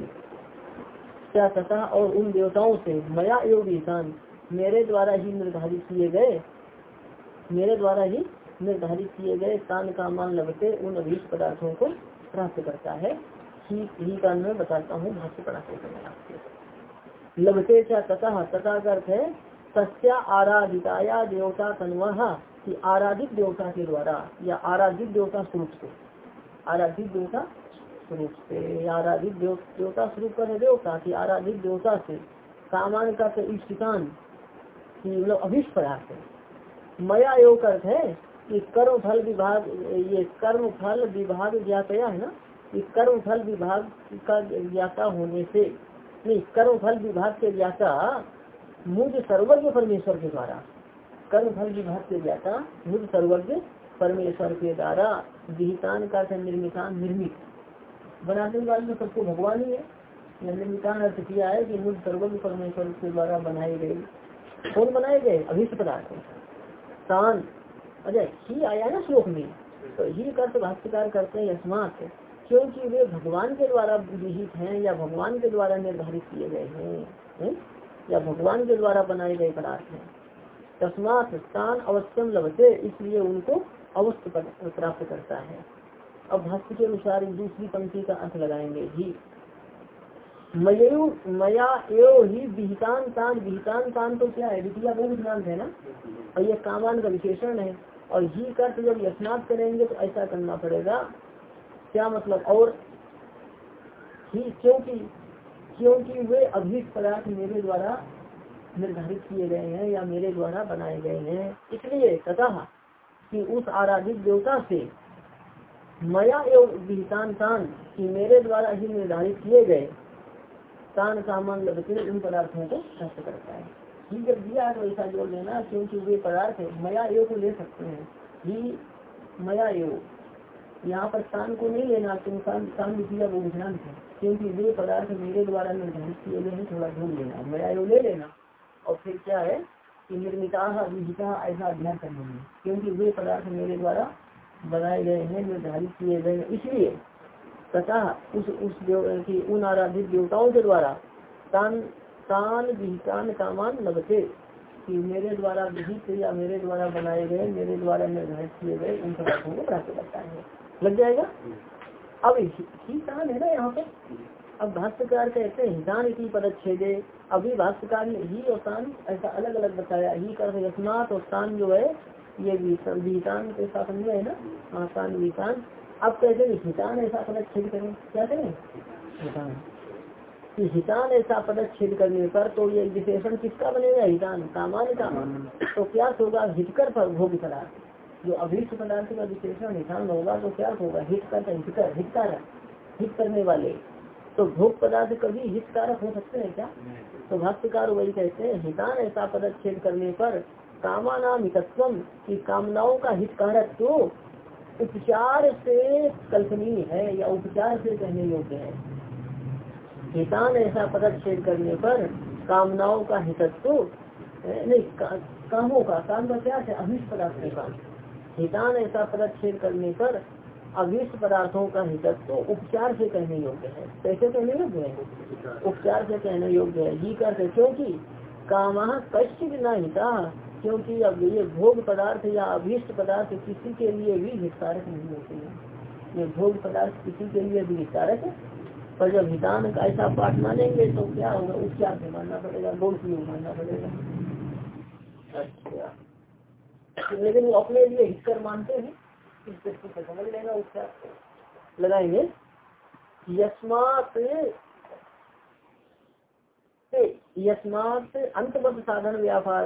क्या तथा और उन देवताओं से मया योग ईशान मेरे द्वारा ही निर्धारित किए गए? मेरे द्वारा ही निर्धारित किए गए तान कामान लगते उन अभीष्ट पदार्थों को प्राप्त करता है। ही का मैं बताता हूँ भाष्य पढ़ाते समय लभते क्या तथा तथा का अर्थ है सत्या आराधिताया देवता तन्वह कि आराधित देवता के द्वारा या आराधित देवता स्वरूप से। आराधित देवता स्वरूप से आराधित देवता स्वरूप का देवता की आराधित देवता से कामान का इष्टिकान मतलब अभिष्ट पदार्थ है। मया योग अर्थ है कि कर्म फल विभाग, ये कर्म फल विभाग ज्ञातया है ना? कि कर्म फल विभाग का ज्ञाता होने से, नहीं, कर्म फल विभाग के ज्ञाता मुझ सर्वज्ञ परमेश्वर के द्वारा। कर्म फल विभाग के ज्ञाता मुझ सर्वज्ञ परमेश्वर के द्वारा विहितान का निर्मितान, निर्मित। बनाने वाले सबको भगवान ही है। निर्मितान अर्थ किया है कि मुझ सर्वज्ञ परमेश्वर के द्वारा बनाए गए कौन बनाए गए? अभिष्ट पदार्थ। तान। अजय ही आया ना श्लोक में। तो ही कर्त भाष्यकार करते हैं स्मार्ट क्योंकि वे भगवान के द्वारा विहित हैं या भगवान के द्वारा निर्धारित किए गए हैं? या भगवान के द्वारा बनाए गए पदार्थ हैं? तस्मात स्थान अवश्यम लभते, इसलिए उनको अवश्य प्राप्त करता है। अब भाष्य के अनुसार दूसरी पंक्ति का अर्थ लगाएँगे ही। मयु मया एव ही विहितान तान विहितान तान तो क्या है? द्वितीय बहु है ना? और ये कामान का विशेषण है। और ही का जब यशनाथ करेंगे तो ऐसा करना पड़ेगा। क्या मतलब? और ही क्योंकि क्योंकि वे अभी पदार्थ मेरे द्वारा निर्धारित किए गए हैं या मेरे द्वारा बनाए गए हैं। इसलिए तथा कि उस आराधित देवता से मया एवं विहितान तान कि मेरे द्वारा ही निर्धारित किए गए तान सामान लगते उन पदार्थों को प्राप्त करता है। ही जब दिया तो ऐसा जोड़ लेना क्योंकि वे पदार्थ मया योग ले सकते हैं। ही मया योग यहाँ पर स्थान को नहीं लेना क्योंकि दिया वो विभ्रांत है क्योंकि वे पदार्थ मेरे द्वारा निर्धारित किए गए हैं, थोड़ा ढूंढ लेना। मेरा यो ले लेना। और फिर क्या है कि निर्मिता विहिता ऐसा अध्ययन कर लेंगे। क्योंकि वे पदार्थ मेरे द्वारा बनाए गए हैं निर्धारित किए गए हैं। इसलिए तथा उस उस की उन आराधित देवताओं के द्वारा तान तान विहितान कामान लगते कि मेरे द्वारा विहित या मेरे द्वारा बनाए गए मेरे द्वारा निर्धारित किए गए उन पदार्थों को प्राप्त करता है। लग जाएगा? अब हितान है ना यहाँ पे? अब भाष्यकार कहते हैं, हितान इसी पदच्छेदे। अभी भाष्यकार ने ही और तान ऐसा अलग अलग बताया, ही कर यशनाथ और तान जो है, ये विहितान के साथ है ना? आसान विहितान अब कहते हैं, हितान ऐसा पदच्छेद करें। क्या करें? हितान। हितान ऐसा पदच्छेद करने पर तो ये विशेषण किसका बनेगा? हितान, सामान्य का। तो क्या होगा? हितकर पर भोग पदार्थ। जो अभिष्ट पदार्थ का विशेषण निशान होगा तो क्या होगा? हित का हितकर हितकारक हित करने वाले। तो भोग पदार्थ कभी हितकारक हो सकते हैं क्या? तो भाष्यकार वही कहते हैं, हितान ऐसा पदच्छेद करने पर कामा नाम हितत्व की कामनाओं का हितकारक तो उपचार से कल्पनीय है या उपचार से कहने योग्य है। हितान ऐसा पदच्छेद करने पर कामनाओं का हितत्व नहीं कामों का, काम का क्या है? अभिष्ट पदार्थ का हितान ऐसा पदच्छेद करने पर अभीष्ट पदार्थों का हितत्व तो उपचार से कहने योग्य है। कैसे कहने योग्य है? उपचार से कहने योग्य है। जी करते क्योंकि काम कश्चित न हिता, क्योंकि अब ये भोग पदार्थ या अभीष्ट पदार्थ किसी के लिए भी हितकारक नहीं होते हैं। ये भोग पदार्थ किसी के लिए भी हितकारक है। पर जब हितान का ऐसा पाठ मानेंगे तो क्या होगा? उपचार से मानना पड़ेगा गोल की मानना पड़ेगा। अच्छा। लेकिन वो अपने लिए हितकर मानते हैं। से समझ लेगा उपचार लगाएँगे। यस्मात यस्मात अंतबद्ध साधन व्यापार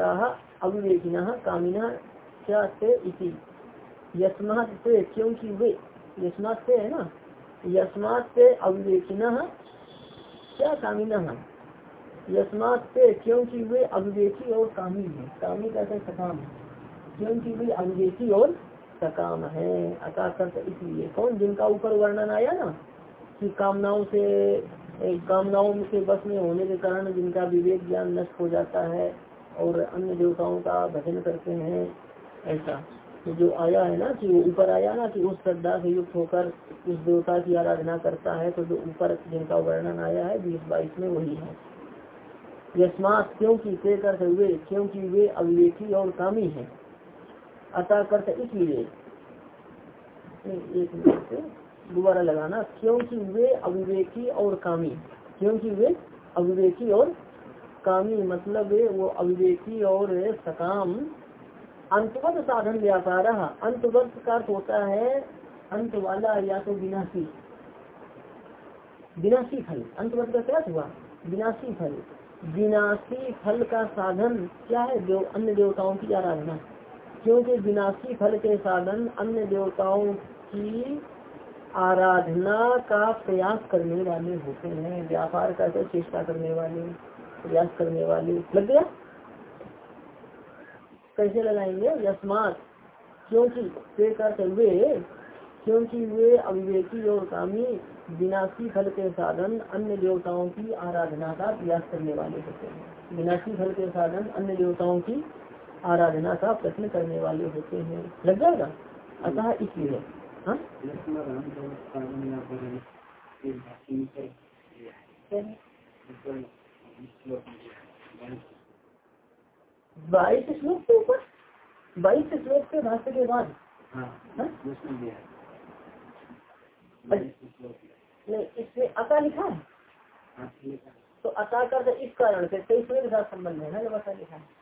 अविवेकिन, कामिन से इति। यस्मात से क्योंकि वे, यस्मात से है ना? यस्मात से अविवेकिन क्या कामिन। यस्मात से क्योंकि वे अविवेकी और कामी है। कामी का सकाम। क्योंकि वे अविवेकी और सकाम है, अतः इसलिए। कौन जिनका ऊपर वर्णन आया ना, कि कामनाओं से कामनाओं के बस में होने के कारण जिनका विवेक ज्ञान नष्ट हो जाता है और अन्य देवताओं का भजन करते हैं, ऐसा। तो जो आया है ना, कि वो ऊपर आया ना, कि उस श्रद्धा से युक्त होकर उस देवता की आराधना करता है तो जो ऊपर जिनका वर्णन आया है, बीस बाईस में वही है। यशमात क्योंकि क्योंकि वे अविवेकी और कामी है। अतः करते इसलिए। एक मिनट दोबारा लगाना। क्योंकि वे अविवेकी और कामी। क्योंकि वे अविवेकी और कामी मतलब वे, वो अविवेकी और सकाम। अंतवत साधन व्यापार। अंतवत का अर्थ होता है, अंत वाला या तो विनाशी। विनाशी फल। अंतवत का क्या हुआ? विनाशी फल। विनाशी फल का साधन क्या है? देव अन्य देवताओं की आराधना। क्योंकि विनाशी फल के साधन अन्य देवताओं की आराधना का प्रयास करने वाले होते हैं, व्यापार का तो चेष्टा करने वाले, प्रयास करने वाले। लग गया? कैसे लगाएँगे? यस्मात क्योंकि वे क्योंकि वे अविवेकी और कामी, विनाशी फल के साधन अन्य देवताओं की आराधना का प्रयास करने वाले होते हैं। विनाशी फल के साधन अन्य देवताओं की आराधना का प्रश्न करने वाले होते हैं। लग जाएगा अतः इसलिए हाँ? बाईस श्लोक के ऊपर बाईस श्लोक के भाष्य के बाद हाँ, हाँ? नहीं इसमें अता लिखा है? तो अता कर इस कारण से तेईसवें के साथ संबंध है ना जब अता लिखा है?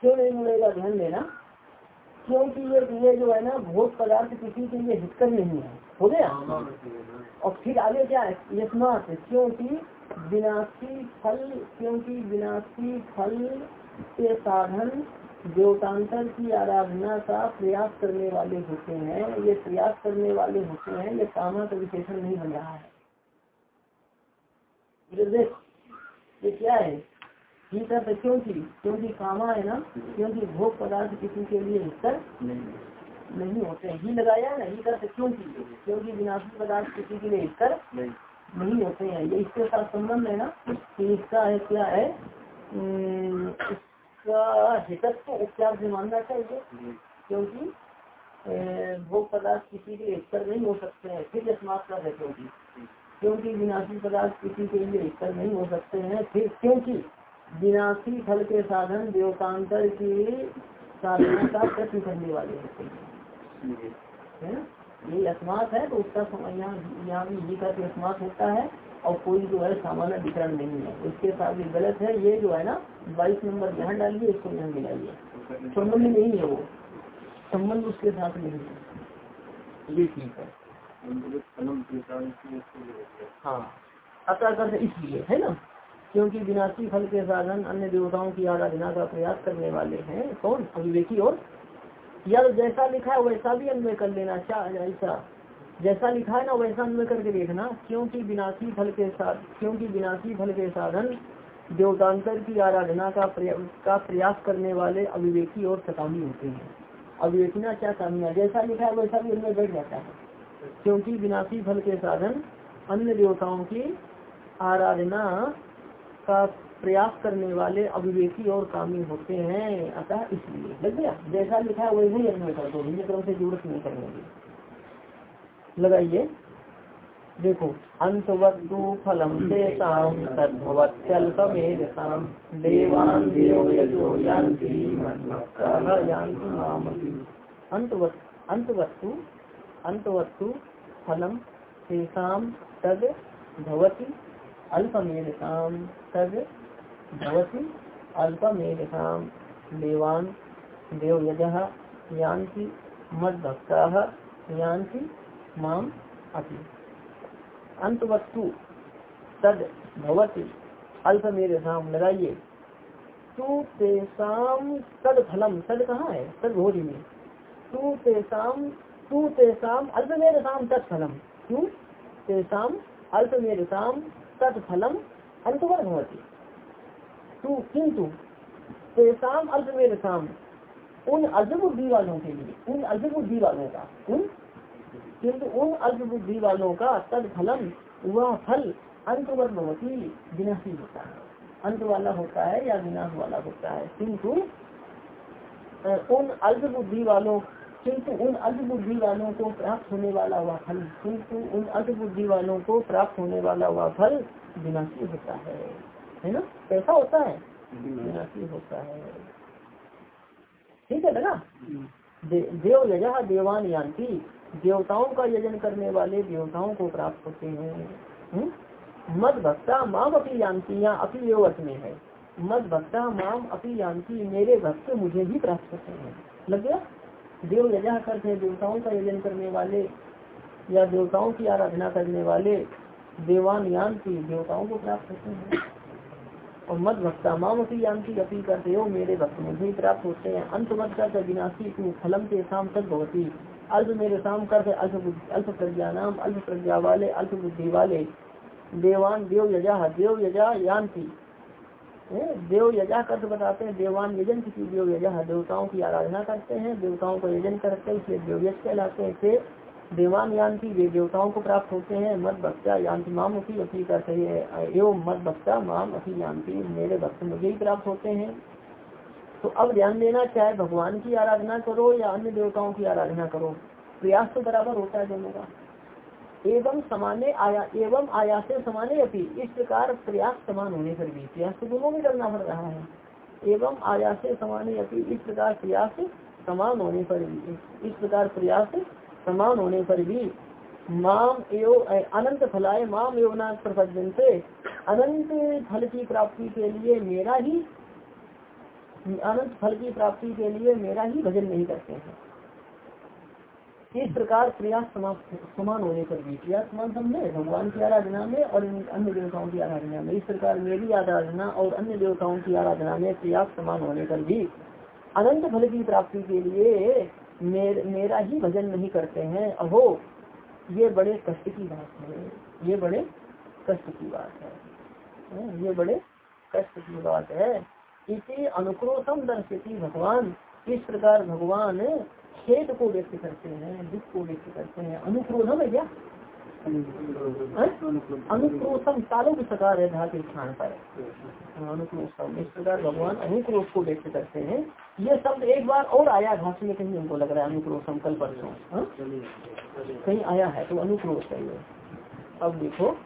क्यों नहीं जुड़ेगा ध्यान देना? क्योंकि ये ये जो है ना, भोग पदार्थ किसी के लिए हितकर नहीं है। हो गया? और फिर आगे क्या है? यशमात क्योंकि विनाशी फल, क्योंकि विनाशी फल के साधन देवतांतर की आराधना का प्रयास करने वाले होते हैं। ये प्रयास करने वाले होते हैं, ये कामा का विशेषण नहीं बन रहा है। ये क्या है? ठीक है क्योंकि क्योंकि कामा है ना, क्योंकि भोग पदार्थ किसी के लिए हिस्तर नहीं होते, ही लगाया ना ही करते क्योंकि क्योंकि विनाशी पदार्थ किसी के लिए हिस्तर नहीं होते हैं। ये इसके साथ संबंध है ना, कि इसका है क्या है? इसका हितत्व उपचार से मानना चाहिए, क्योंकि भोग पदार्थ किसी के स्तर नहीं हो सकते हैं, फिर स्मार्ट है। क्योंकि क्योंकि विनाशी पदार्थ किसी के लिए स्तर नहीं हो सकते हैं, फिर क्योंकि विनाशी फल के साधन देवतांतर की साधना का प्रश्न करने वाले होते हैं। ये अस्मात है तो उसका यहाँ भी का अस्मात होता है और कोई जो है सामान्य वितरण नहीं है। उसके साथ भी गलत है ये जो है ना बाईस नंबर ध्यान डालिए इसको ध्यान मिलाइए संबंध नहीं है वो। संबंध उसके साथ नहीं है। ये ठीक है। हाँ। अतः इसलिए है ना? क्योंकि विनाशी फल के साधन अन्य देवताओं की आराधना का प्रयास करने वाले हैं कौन? अभिवेकी और? या जैसा लिखा है वैसा भी अन्वय कर लेना ऐसा। जैसा लिखा है ना वैसा अन्वय करके देखना क्योंकि विनाशी फल के साथ क्योंकि विनाशी फल के साधन देवतांतर की आराधना का प्रया, का प्रयास करने वाले अविवेकी और सकामी होते हैं। अविवेकना क्या कामिया जैसा लिखा है वैसा भी उनमें बैठ जाता है। क्योंकि विनाशी फल के साधन अन्य देवताओं की आराधना का प्रयास करने वाले अविवेकी और कामी होते हैं। अतः इसलिए, लग गया? जैसा लिखा है, वैसे ही कर दो क्रम से ज़रूरत नहीं करने की लगाइए। देखो, अंतवत्तु फलम तेषाम देव यान्ति मामपि। अंतवत्तु अंतवत्तु फलम तेषाम तद भवति अल्पमेधसाम तद भवति। अल्पमेधसाम देवान, देव यज, यान्ति मद्भक्ताः, यान्ति माम अपि। अंतवस्तु तद भवती अल्प लगाइए तू तेसाम तद फलम तद कहाँ है? तद भोरी में। तू तेसाम तू तेसाम अल्प तत्फलम तू तेसाम अल्प मेरे साम तत्फलम अंतवर भवती तू किंतु तेसाम अल्प साम उन अल्प बुद्धि वालों के लिए उन अल्प बुद्धि वालों का उन किंतु उन अल्प बुद्धि वालों का तद फलम वह फल अंतवर्ग भवती विनाशी होता है। अंत वाला होता है या विनाश वाला होता है? किंतु उन अल्प बुद्धि वालों किंतु उन अल्प बुद्धि वालों को प्राप्त होने वाला हुआ फल किंतु उन अल्प बुद्धि वालों को प्राप्त होने वाला हुआ फल विनाशी होता है। है ना? कैसा होता है? विनाशी होता है। ठीक है दे, देव यजा देवान यान्ति। देवताओं का यजन करने वाले देवताओं को प्राप्त होते हैं। हम्म? मद भक्ता माम अपनी जानती या अपनी अर्थ में है। मद भक्ता माम अपनी जानती मेरे भक्त मुझे भी प्राप्त होते हैं। लग गया? देव यजा करते हैं, देवताओं का यजन करने वाले या देवताओं की आराधना करने वाले, देवान यान यान्ति देवताओं को प्राप्त होते हैं। और मद भक्ता माम अपनी जानती अपी करते हो, मेरे भक्त मुझे प्राप्त होते हैं। अंत मत का विनाशी तू फलम के शाम तक भवती। अल्प मेरे शाम कर अल्प अल्प प्रज्ञा नाम, अल्प प्रज्ञा वाले, अल्प बुद्धि वाले। देवान देव यजा देव यजा यान यान्ति देव यजा कर बताते हैं, देवान यजन किसी देव यजा देवताओं की आराधना करते हैं, देवताओं का यजन करते हैं इसलिए देवयज कहलाते हैं, फिर देवान यान्ति वे देवताओं को प्राप्त होते हैं मत भक्ता यान्ति माम अपी अपी करते हैं, एवं मत भक्ता माम अपी यान्ति मेरे भक्त मुझे ही प्राप्त होते हैं। तो अब ध्यान देना चाहे भगवान की आराधना करो या अन्य देवताओं की आराधना करो, प्रयास तो बराबर होता है दोनों का। एवं समाने आया, एवं आया से समाने अपनी इस प्रकार प्रयास समान होने पर भी, प्रयास तो दोनों में करना पड़ रहा है। एवं आया से समाने अपनी इस प्रकार प्रयास समान होने पर भी, इस प्रकार प्रयास समान होने पर भी। माम एवं अनंत फलाए माम एवं प्रपजन से अनंत फल की प्राप्ति के लिए मेरा ही, अनंत फल की प्राप्ति के लिए मेरा ही भजन नहीं करते हैं। इस प्रकार प्रयास समान होने पर भी। प्रयास समान समझे भगवान की आराधना में और अन्य देवताओं की आराधना में। इस प्रकार मेरी आराधना और अन्य देवताओं की आराधना में प्रयास समान होने पर भी। अनंत फल की प्राप्ति के लिए मेर, मेरा ही भजन नहीं करते हैं। अहो ये बड़े कष्ट की बात है। ये बड़े कष्ट की बात है। ये बड़े कष्ट की बात है। इसी अनुक्रोशम दर्शती भगवान। इस प्रकार भगवान खेद को व्यक्त करते हैं, दुख को व्यक्त करते हैं, अनुक्रोधम है क्या अनुक्रोशम तालों की सकार है धातु स्थान पर अनुक्रोशम इस प्रकार भगवान अनुक्रोश को व्यक्त करते हैं। ये शब्द एक बार और आया घास में कहीं हमको लग रहा है अनुक्रोशम कल परसों। हाँ? कहीं आया है तो अनुक्रोश है ये अब देखो।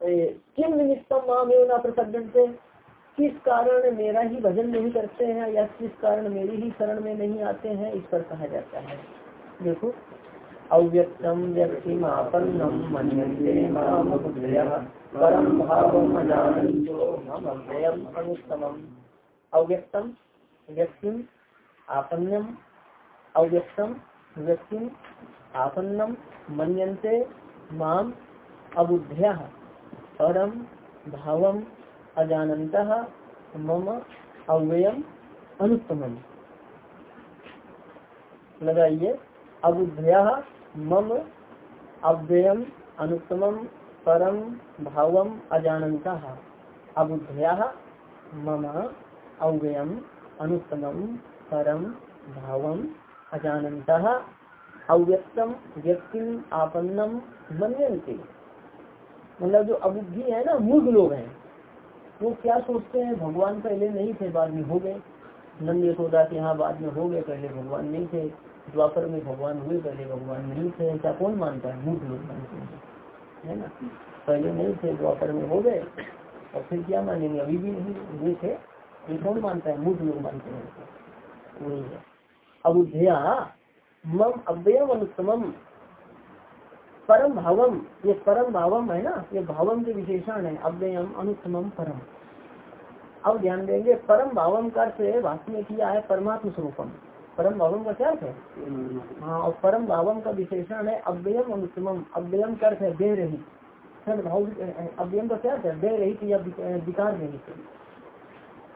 किम निमित्तम माम एवं प्रसन्न से किस कारण मेरा ही भजन नहीं करते हैं या किस कारण मेरी ही शरण में नहीं आते हैं, इस पर कहा जाता है। देखो, अव्यक्तम व्यक्तिमापन्नम परम भावम अनुत्तम अव्यक्तम व्यक्ति आपन्नम, अव्यक्तम व्यक्ति आपन्नम मनते माम अबुद्ध्या, परम भावम अजानत मम अव्ययम अनुत्तम लगाइए। अबुद्धया मम अव्ययम अनुत्तम परम भावम अजानता अबुद्धया मम अव्ययम अनुत्तम परम भावम अजानता अव्यक्तम व्यक्ति आपन्नम मनते मतलब जो अबुद्धि है ना, मूर्ख लोग हैं। वो क्या सोचते हैं? भगवान पहले नहीं थे, बाद में हो गए। नंद यशोदा के यहाँ बाद में हो गए, पहले भगवान नहीं थे। द्वापर में भगवान हुए, पहले भगवान नहीं थे। ऐसा कौन मानता है? मूर्ख लोग मानते हैं। है ना? पहले नहीं थे, द्वापर में हो गए, और फिर क्या मानेंगे? अभी भी नहीं हुए थे। ये कौन मानता है? मूर्ख लोग मानते हैं। वही है। मम अनुत्तम परम भावम, ये परम भावम है ना, ये भावम के विशेषण है, अव्ययम अनुत्तम परम। अब ध्यान देंगे, परम भावम का अर्थ वास्तव में किया है परमात्म स्वरूपम। परम भावम का क्या है? हाँ और परम भावम का विशेषण है अव्ययम अनुत्तम अव्ययम का अर्थ है दे रही अव्ययम का क्या है? दे रही या विकार रहित।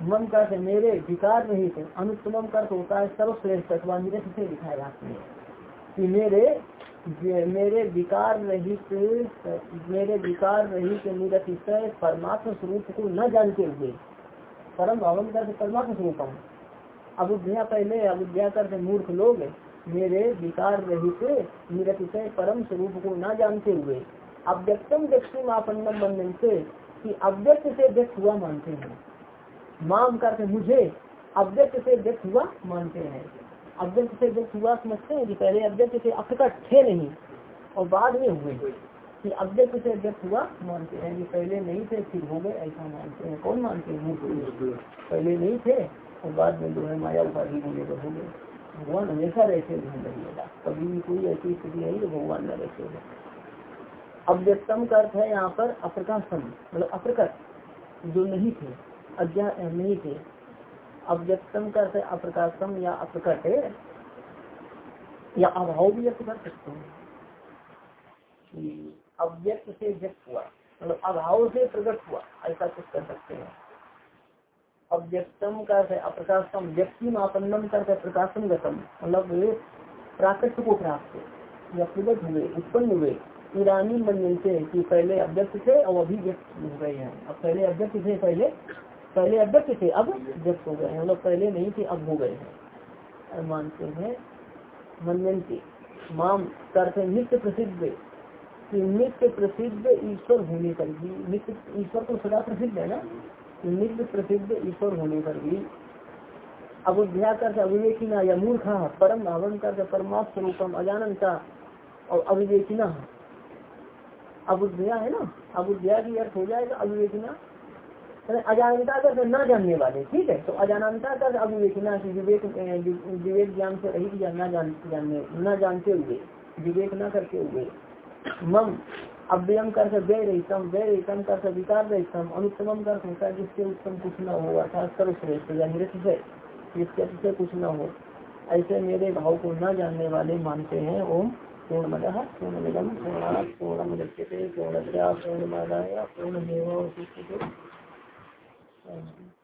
मन का मेरे, विकार रहित। अनुत्तम का होता है सर्वश्रेष्ठ, अथवा निरस से दिखाया कि मेरे मेरे विकार रहित, मेरे विकार रहित निरतिशय परमात्म स्वरूप को न जानते हुए, परम भावन कर परमात्म स्वरूपम अबुद्धिया पहले अबुद्धिया कर मूर्ख लोग मेरे विकार रहित निरतिशय परम स्वरूप को न जानते हुए, अव्यक्तम व्यक्ति आपन्नम बंधन से कि अव्यक्त से व्यक्त हुआ मानते हैं। माम करते मुझे अव्यक्त से व्यक्त हुआ मानते हैं। अव्यक्त से व्यक्त हुआ समझते हैं कि पहले अव्यक्त से अप्रकट थे नहीं और बाद में हुए। कि अव्यक्त से व्यक्त हुआ मानते हैं कि पहले नहीं थे, फिर हो गए, ऐसा मानते हैं। कौन मानते हैं? पहले नहीं थे और बाद में जो है माया उपाधि को लेकर हो गए। भगवान हमेशा रहते ध्यान रहिएगा कभी भी कोई ऐसी स्थिति नहीं तो भगवान न रहते हैं। अव्यक्तम का अर्थ है यहाँ पर अप्रकाशम मतलब अप्रकट जो नहीं थे, अज्ञा नहीं थे अव्यक्तम का अप्रकाशम या अप्रकट या अभाव भी व्यक्त कर सकते हैं अव्यक्त से व्यक्त हुआ मतलब अभाव से प्रकट हुआ, ऐसा कुछ कर सकते हैं। अव्यक्तम का अप्रकाशम, व्यक्ति मापन्नम का अर्थ प्रकाशन गतम मतलब प्राकृत को प्राप्त या प्रकट हुए, उत्पन्न हुए। ईरानी मंजन से कि पहले अव्यक्त थे और अभी व्यक्त हो गए हैं। अब पहले अव्यक्त थे, पहले पहले अव्यक्त थे, अब व्यक्त हो गए हैं। पहले नहीं थे, अब हो गए हैं। मानते हैं मनन माम करते नित्य प्रसिद्ध। कि नित्य प्रसिद्ध ईश्वर होने पर भी, नित्य ईश्वर तो सदा प्रसिद्ध है ना? नित्य प्रसिद्ध ईश्वर होने पर भी अबुद्ध्या कर अविवेकिना या मूर्खा, परम भावन कर परमात्म स्वरूपम अजानता और अविवेकिना। अबुद्ध्या है ना? अबुद्ध्या की अर्थ हो जाएगा अविवेकिना। अजानता कर न जानने वाले, ठीक है? तो अजानता कर अविवेकना की विवेक विवेक ज्ञान से रही या न जान, जानने, न जानते हुए, विवेक न करते हुए, मम अव्ययम कर व्यय रहितम व्यय रहितम कर विकार रहितम अनुत्तम कर होता जिससे उत्तम कुछ न हो, अर्थात सर्वश्रेष्ठ या निरत से जिसके से कुछ न हो। ऐसे मेरे भाव को न जानने वाले मानते हैं, ओम पूर्णमद पूर्णमिदम पूर्णा पूर्णमुदच्यते पूर्णस्या पूर्णमादाय पूर्णमेव Amen.